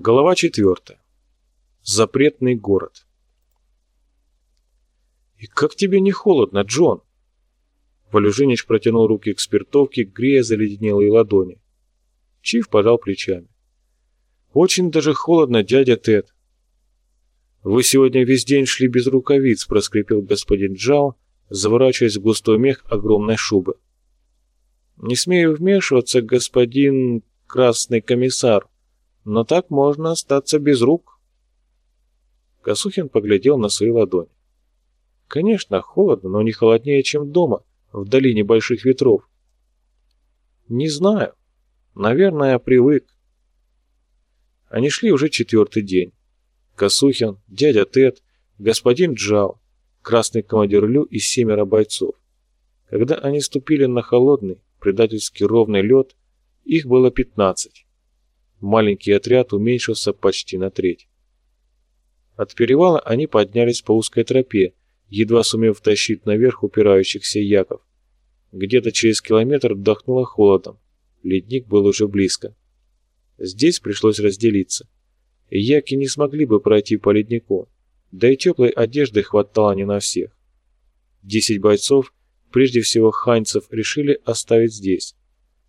Глава четвертая. Запретный город. «И как тебе не холодно, Джон?» Валюжинич протянул руки к спиртовке, грея заледенелые ладони. Чиф пожал плечами. «Очень даже холодно, дядя Тед». «Вы сегодня весь день шли без рукавиц», — проскрипел господин Джао, заворачиваясь в густой мех огромной шубы. «Не смею вмешиваться, господин красный комиссар, но так можно остаться без рук». Косухин поглядел на свои ладони. «Конечно, холодно, но не холоднее, чем дома, в долине больших ветров». «Не знаю. Наверное, я привык». Они шли уже четвертый день. Косухин, дядя Тед, господин Джао, красный командир Лю и семеро бойцов. Когда они ступили на холодный, предательски ровный лед, их было пятнадцать. Маленький отряд уменьшился почти на треть. От перевала они поднялись по узкой тропе, едва сумев тащить наверх упирающихся яков. Где-то через километр вдохнуло холодом. Ледник был уже близко. Здесь пришлось разделиться. Яки не смогли бы пройти по леднику, да и теплой одежды хватало не на всех. Десять бойцов, прежде всего ханьцев, решили оставить здесь.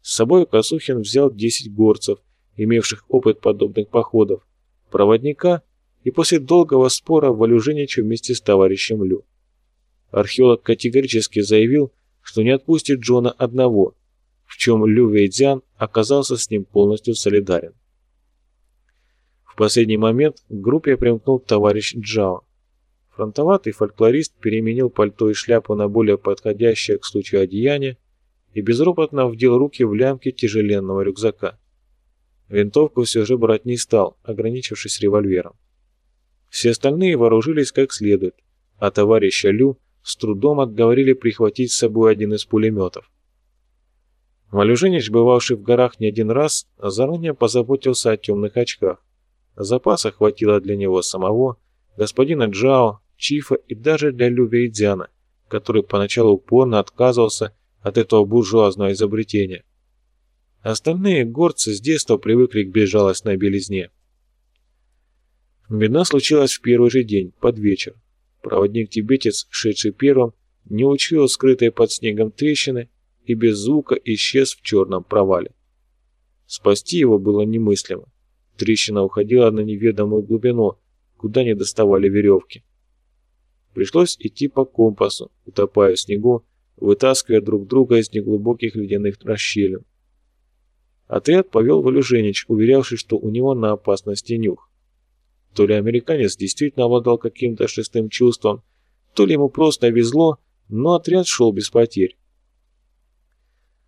С собой Косухин взял десять горцев, имевших опыт подобных походов, проводника и после долгого спора Валюжинича вместе с товарищем Лю. Археолог категорически заявил, что не отпустит Джона одного, в чем Лю Вейдзян оказался с ним полностью солидарен последний момент к группе примкнул товарищ Джао. Фронтоватый фольклорист переменил пальто и шляпу на более подходящее к случаю одеяние и безропотно вдел руки в лямки тяжеленного рюкзака. Винтовку все же брать не стал, ограничившись револьвером. Все остальные вооружились как следует, а товарища Лю с трудом отговорили прихватить с собой один из пулеметов. Малюжинич, бывавший в горах не один раз, заранее позаботился о темных очках. Запаса хватило для него самого, господина Джао, Чифа и даже для Лю Вейдзяна, который поначалу упорно отказывался от этого буржуазного изобретения. Остальные горцы с детства привыкли к безжалостной белизне. Беда случилась в первый же день, под вечер. Проводник-тибетец, шедший первым, не учуял скрытой под снегом трещины и без звука исчез в черном провале. Спасти его было немыслимо. Трещина уходила на неведомую глубину, куда не доставали веревки. Пришлось идти по компасу, утопая в снегу, вытаскивая друг друга из неглубоких ледяных расщелин. Отряд повел Валюженич, уверявший, что у него на опасности нюх. То ли американец действительно обладал каким-то шестым чувством, то ли ему просто везло, но отряд шел без потерь.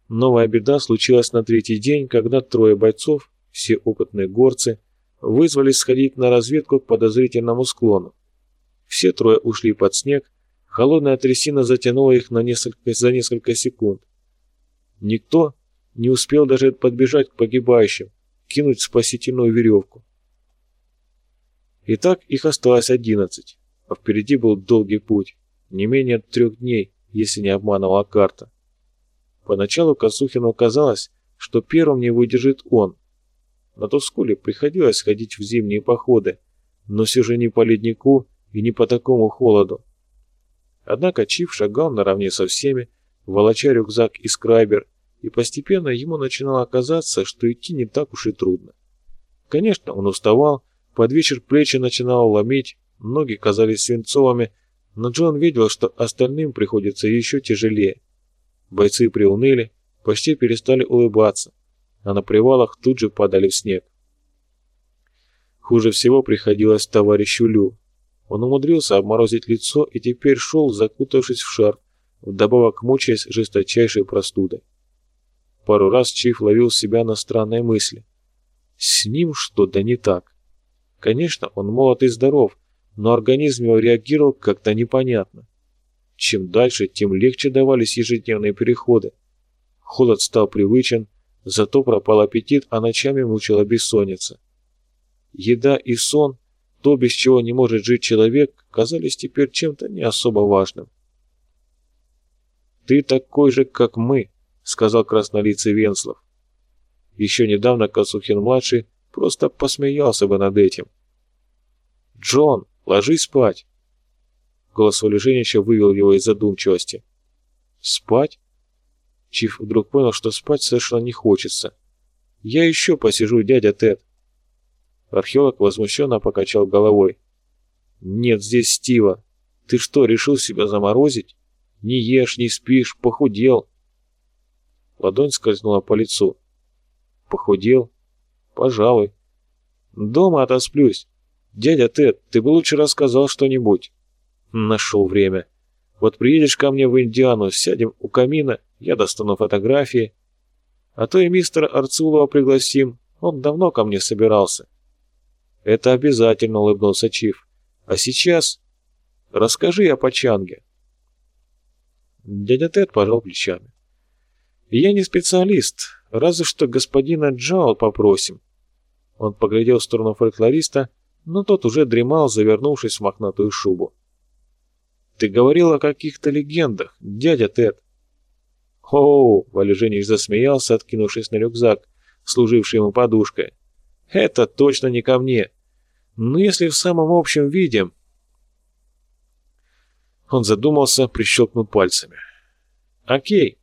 Новая беда случилась на третий день, когда трое бойцов, все опытные горцы вызвались сходить на разведку к подозрительному склону. Все трое ушли под снег, холодная трясина затянула их на несколько, за несколько секунд. Никто не успел даже подбежать к погибающим, кинуть спасительную веревку. Итак, их осталось одиннадцать, а впереди был долгий путь, не менее трех дней, если не обманывала карта. Поначалу Косухину казалось, что первым не выдержит он, на Тускуле приходилось ходить в зимние походы, но все же не по леднику и не по такому холоду. Однако Чиф шагал наравне со всеми, волоча рюкзак и скрайбер, и постепенно ему начинало казаться, что идти не так уж и трудно. Конечно, он уставал, под вечер плечи начинало ломить, ноги казались свинцовыми, но Джон видел, что остальным приходится еще тяжелее. Бойцы приуныли, почти перестали улыбаться а на привалах тут же падали в снег. Хуже всего приходилось товарищу Лю. Он умудрился обморозить лицо и теперь шел, закутавшись в шар, вдобавок мучаясь жесточайшей простудой. Пару раз Чиф ловил себя на странной мысли. С ним что-то не так. Конечно, он молод и здоров, но организм его реагировал как-то непонятно. Чем дальше, тем легче давались ежедневные переходы. Холод стал привычен, Зато пропал аппетит, а ночами мучила бессонница. Еда и сон, то, без чего не может жить человек, казались теперь чем-то не особо важным. «Ты такой же, как мы», — сказал краснолицый Венслов. Еще недавно Косухин-младший просто посмеялся бы над этим. «Джон, ложись спать!» Голос Валеженича вывел его из задумчивости. «Спать?» Чиф вдруг понял, что спать совершенно не хочется. «Я еще посижу, дядя Тед». Археолог возмущенно покачал головой. «Нет здесь Стива. Ты что, решил себя заморозить? Не ешь, не спишь, похудел». Ладонь скользнула по лицу. «Похудел? Пожалуй. Дома отосплюсь. Дядя Тед, ты бы лучше рассказал что-нибудь». Нашел время. Вот приедешь ко мне в Индиану, сядем у камина, я достану фотографии. А то и мистера Арцулова пригласим, он давно ко мне собирался. Это обязательно, улыбнулся Чиф. А сейчас расскажи о Пачанге. Дядя Тед пожал плечами. Я не специалист, разве что господина Джао попросим. Он поглядел в сторону фольклориста, но тот уже дремал, завернувшись в мохнатую шубу. Ты говорил о каких-то легендах, дядя Тед. О, Валеженич засмеялся, откинувшись на рюкзак, служивший ему подушкой. Это точно не ко мне. Но если в самом общем виде... Он задумался, прищелкнул пальцами. Окей.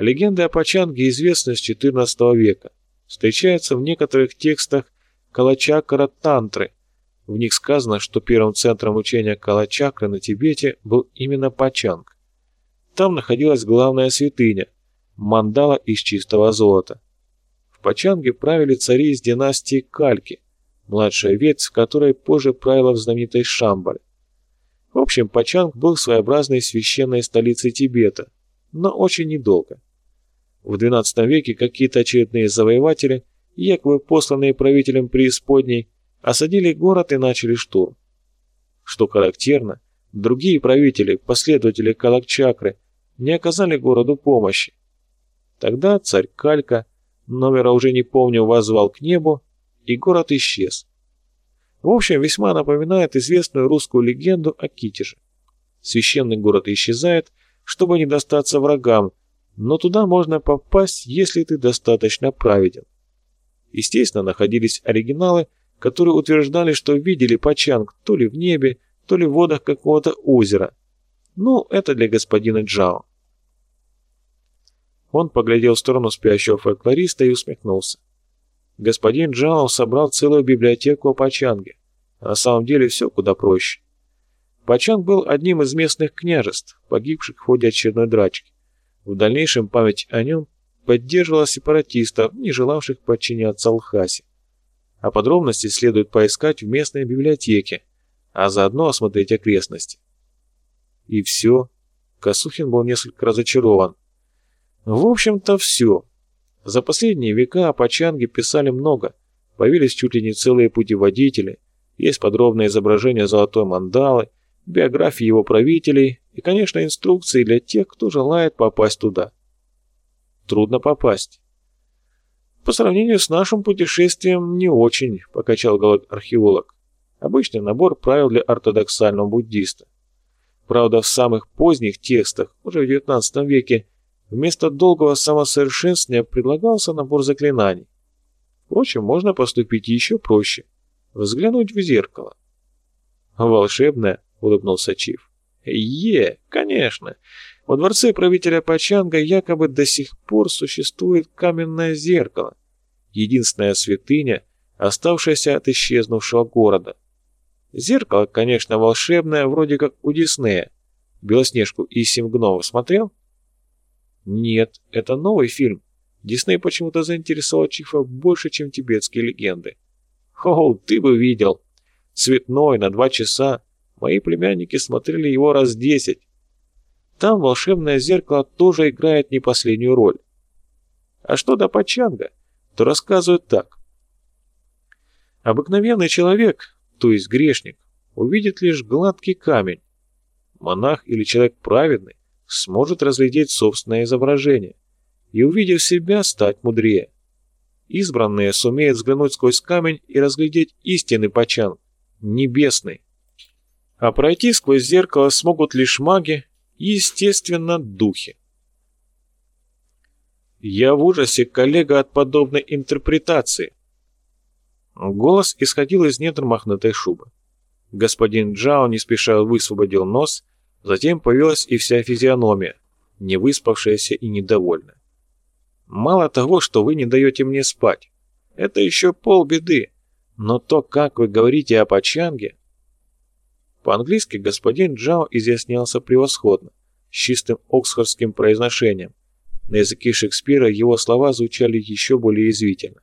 Легенды о Пачанге известны с XIV века. Встречаются в некоторых текстах Калачакара Тантры, в них сказано, что первым центром учения Калачакры на Тибете был именно Пачанг. Там находилась главная святыня – мандала из чистого золота. В Пачанге правили цари из династии Кальки, младшая ветвь, которой позже правила в знаменитой Шамбале. В общем, Пачанг был своеобразной священной столицей Тибета, но очень недолго. В XII веке какие-то очередные завоеватели, якобы посланные правителем преисподней, осадили город и начали штурм. Что характерно, другие правители, последователи Калакчакры, не оказали городу помощи. Тогда царь Калька, номера уже не помню, возвал к небу, и город исчез. В общем, весьма напоминает известную русскую легенду о Китеже. Священный город исчезает, чтобы не достаться врагам, но туда можно попасть, если ты достаточно праведен. Естественно, находились оригиналы, которые утверждали, что видели Пачанг то ли в небе, то ли в водах какого-то озера. Ну, это для господина Джао. Он поглядел в сторону спящего фольклориста и усмехнулся. Господин Джао собрал целую библиотеку о Пачанге. На самом деле все куда проще. Пачанг был одним из местных княжеств, погибших в ходе очередной драчки. В дальнейшем память о нем поддерживала сепаратистов, не желавших подчиняться Алхасе а подробности следует поискать в местной библиотеке, а заодно осмотреть окрестности. И все. Косухин был несколько разочарован. В общем-то, все. За последние века о Пачанге писали много, появились чуть ли не целые путеводители, есть подробное изображение золотой мандалы, биографии его правителей и, конечно, инструкции для тех, кто желает попасть туда. Трудно попасть. По сравнению с нашим путешествием не очень, покачал головой археолог. Обычный набор правил для ортодоксального буддиста. Правда, в самых поздних текстах, уже в XIX веке, вместо долгого самосовершенствования предлагался набор заклинаний. Впрочем, можно поступить еще проще. Взглянуть в зеркало. «Волшебное?» — улыбнулся Чиф. «Е, конечно. Во дворце правителя Пачанга якобы до сих пор существует каменное зеркало, единственная святыня, оставшаяся от исчезнувшего города. Зеркало, конечно, волшебное, вроде как у Диснея. «Белоснежку и семь гномов» смотрел? Нет, это новый фильм. Дисней почему-то заинтересовал Чифа больше, чем тибетские легенды. О, ты бы видел. Цветной, на два часа. Мои племянники смотрели его раз десять. Там волшебное зеркало тоже играет не последнюю роль. А что до Пачанга, то рассказывают так. Обыкновенный человек, то есть грешник, увидит лишь гладкий камень. Монах или человек праведный сможет разглядеть собственное изображение и, увидев себя, стать мудрее. Избранные сумеют взглянуть сквозь камень и разглядеть истинный Пачанг, небесный. А пройти сквозь зеркало смогут лишь маги естественно, духи. Я в ужасе, коллега, от подобной интерпретации. Голос исходил из недр мохнатой шубы. Господин Джао не спеша высвободил нос, затем появилась и вся физиономия, не выспавшаяся и недовольная. «Мало того, что вы не даете мне спать, это еще полбеды, но то, как вы говорите о Пачанге...» По-английски господин Джао изъяснялся превосходно, с чистым оксфордским произношением. На языке Шекспира его слова звучали еще более извительно.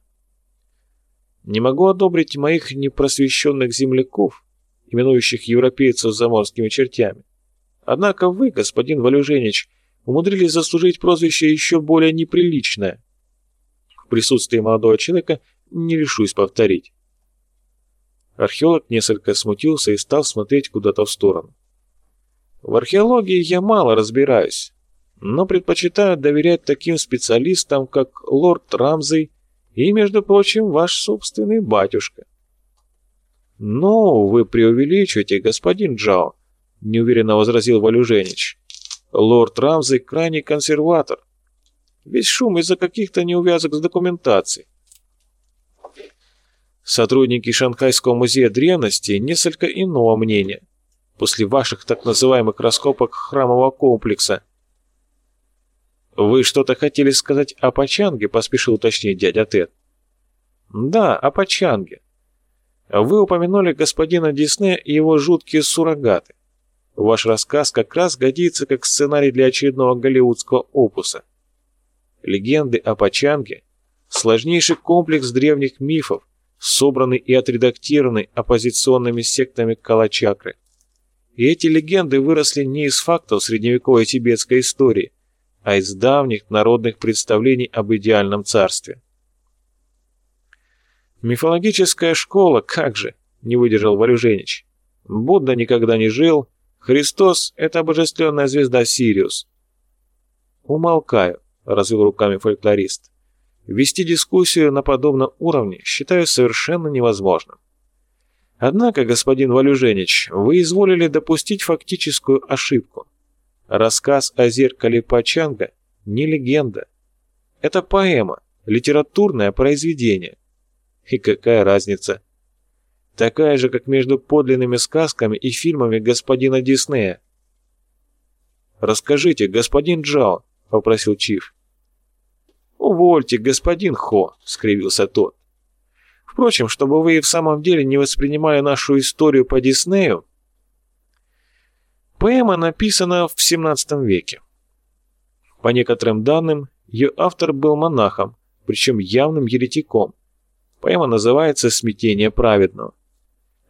«Не могу одобрить моих непросвещенных земляков, именующих европейцев заморскими чертями. Однако вы, господин Валюженич, умудрились заслужить прозвище еще более неприличное. В присутствии молодого человека не решусь повторить. Археолог несколько смутился и стал смотреть куда-то в сторону. В археологии я мало разбираюсь, но предпочитаю доверять таким специалистам, как лорд Рамзей и, между прочим, ваш собственный батюшка. «Ну, вы преувеличиваете, господин Джао», — неуверенно возразил Валюженич. «Лорд Рамзей крайний консерватор. Весь шум из-за каких-то неувязок с документацией. Сотрудники Шанхайского музея древности несколько иного мнения. После ваших так называемых раскопок храмового комплекса. «Вы что-то хотели сказать о Пачанге?» — поспешил уточнить дядя Тед. «Да, о Пачанге. Вы упомянули господина Диснея и его жуткие суррогаты. Ваш рассказ как раз годится как сценарий для очередного голливудского опуса. Легенды о Пачанге – сложнейший комплекс древних мифов, собранный и отредактированный оппозиционными сектами Калачакры. И эти легенды выросли не из фактов средневековой тибетской истории, а из давних народных представлений об идеальном царстве. «Мифологическая школа, как же!» — не выдержал Валюженич. «Будда никогда не жил. Христос — это обожествленная звезда Сириус». «Умолкаю», — развел руками фольклорист. «Вести дискуссию на подобном уровне считаю совершенно невозможным. Однако, господин Валюженич, вы изволили допустить фактическую ошибку. Рассказ о зеркале Пачанга не легенда. Это поэма, литературное произведение. И какая разница? Такая же, как между подлинными сказками и фильмами господина Диснея. «Расскажите, господин Джао», — попросил Чиф. «Увольте, господин Хо», — скривился тот. «Впрочем, чтобы вы и в самом деле не воспринимали нашу историю по Диснею, поэма написана в XVII веке. По некоторым данным, ее автор был монахом, причем явным еретиком. Поэма называется «Смятение праведного».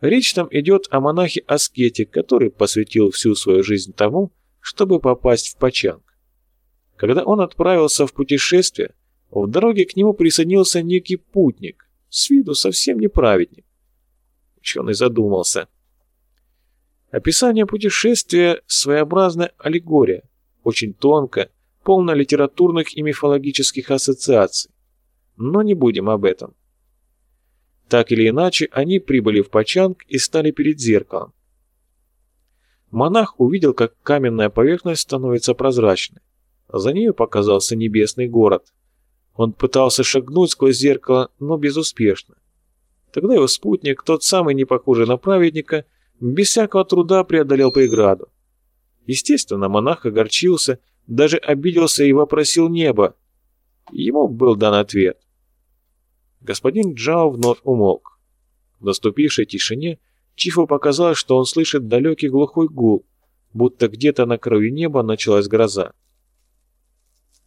Речь там идет о монахе-аскете, который посвятил всю свою жизнь тому, чтобы попасть в Пачанг. Когда он отправился в путешествие, в дороге к нему присоединился некий путник, с виду совсем не праведник. Ученый задумался. Описание путешествия – своеобразная аллегория, очень тонкая, полна литературных и мифологических ассоциаций. Но не будем об этом. Так или иначе, они прибыли в Пачанг и стали перед зеркалом. Монах увидел, как каменная поверхность становится прозрачной. За нею показался небесный город. Он пытался шагнуть сквозь зеркало, но безуспешно. Тогда его спутник, тот самый не похожий на праведника, без всякого труда преодолел преграду. Естественно, монах огорчился, даже обиделся и вопросил небо. Ему был дан ответ. Господин Джао вновь умолк. В наступившей тишине Чифу показалось, что он слышит далекий глухой гул, будто где-то на краю неба началась гроза.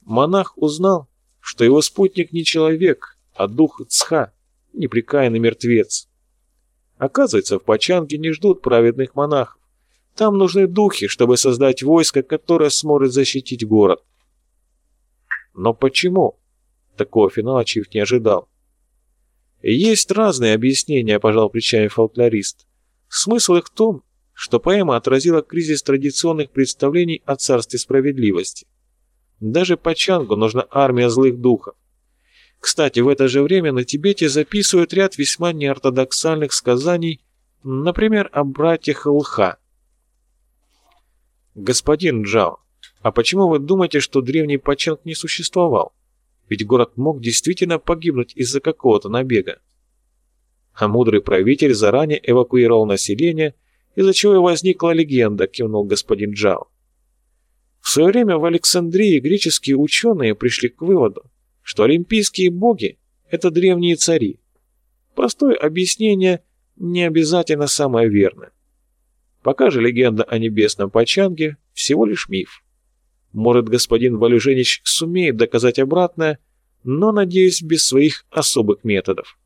Монах узнал, что его спутник не человек, а дух Цха, неприкаянный мертвец. Оказывается, в Пачанге не ждут праведных монахов. Там нужны духи, чтобы создать войско, которое сможет защитить город. Но почему? Такого финала Чиф не ожидал. Есть разные объяснения, пожал плечами фолклорист. Смысл их в том, что поэма отразила кризис традиционных представлений о царстве справедливости. Даже по Чангу нужна армия злых духов. Кстати, в это же время на Тибете записывают ряд весьма неортодоксальных сказаний, например, о братьях Лха. Господин Джао, а почему вы думаете, что древний Пачанг не существовал? Ведь город мог действительно погибнуть из-за какого-то набега. а мудрый правитель заранее эвакуировал население, из-за чего и возникла легенда, кивнул господин Джао. В свое время в Александрии греческие ученые пришли к выводу, что олимпийские боги – это древние цари. Простое объяснение не обязательно самое верное. Пока же легенда о небесном Пачанге – всего лишь миф. Может, господин Валюженич сумеет доказать обратное, но, надеюсь, без своих особых методов.